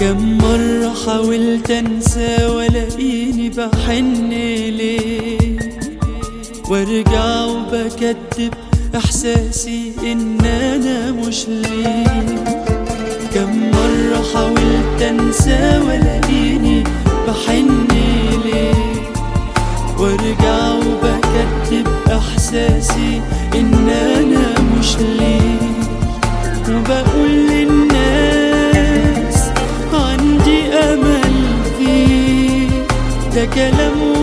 كم مرة حاولت أنسى والاقيني بحن ليه؟ وارجع وبكتب إحساسي إن أنا مش ليه؟ كم مرة حاولت أنسى والاقيني بحن kelamu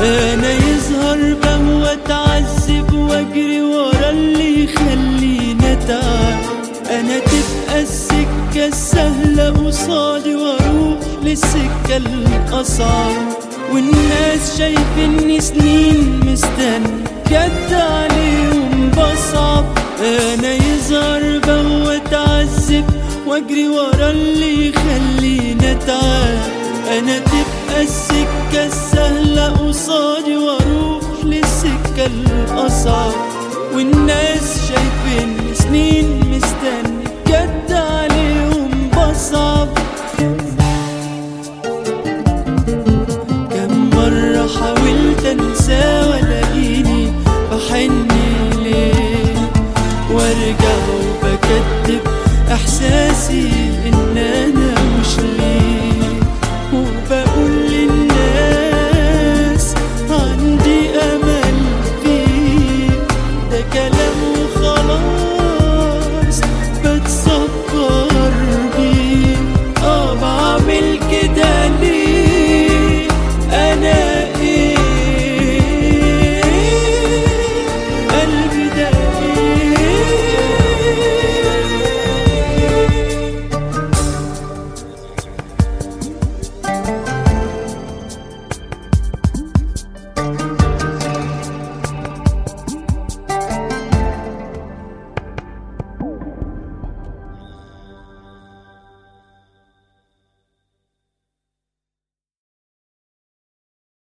أنا يظهر بهوى اتعذب وأجري ورا اللي يخليني أتعب. أنا تبقى السكة السهلة قصادي وأروح للسكة الأصعب. والناس شايفيني سنين مستني. جد عليهم بصعب. أنا يظهر بهوى اتعذب وأجري ورا اللي يخليني أتعب. أنا تبقى السكة السهلة الاصعب والناس شايفيني سنين مستني. جد عليهم بصعب كم مرة حاولت أنسى والاقيني بحن ليه؟ وارجع وبكتب إحساسي خلاص بتصبر بيه. آه بعمل كده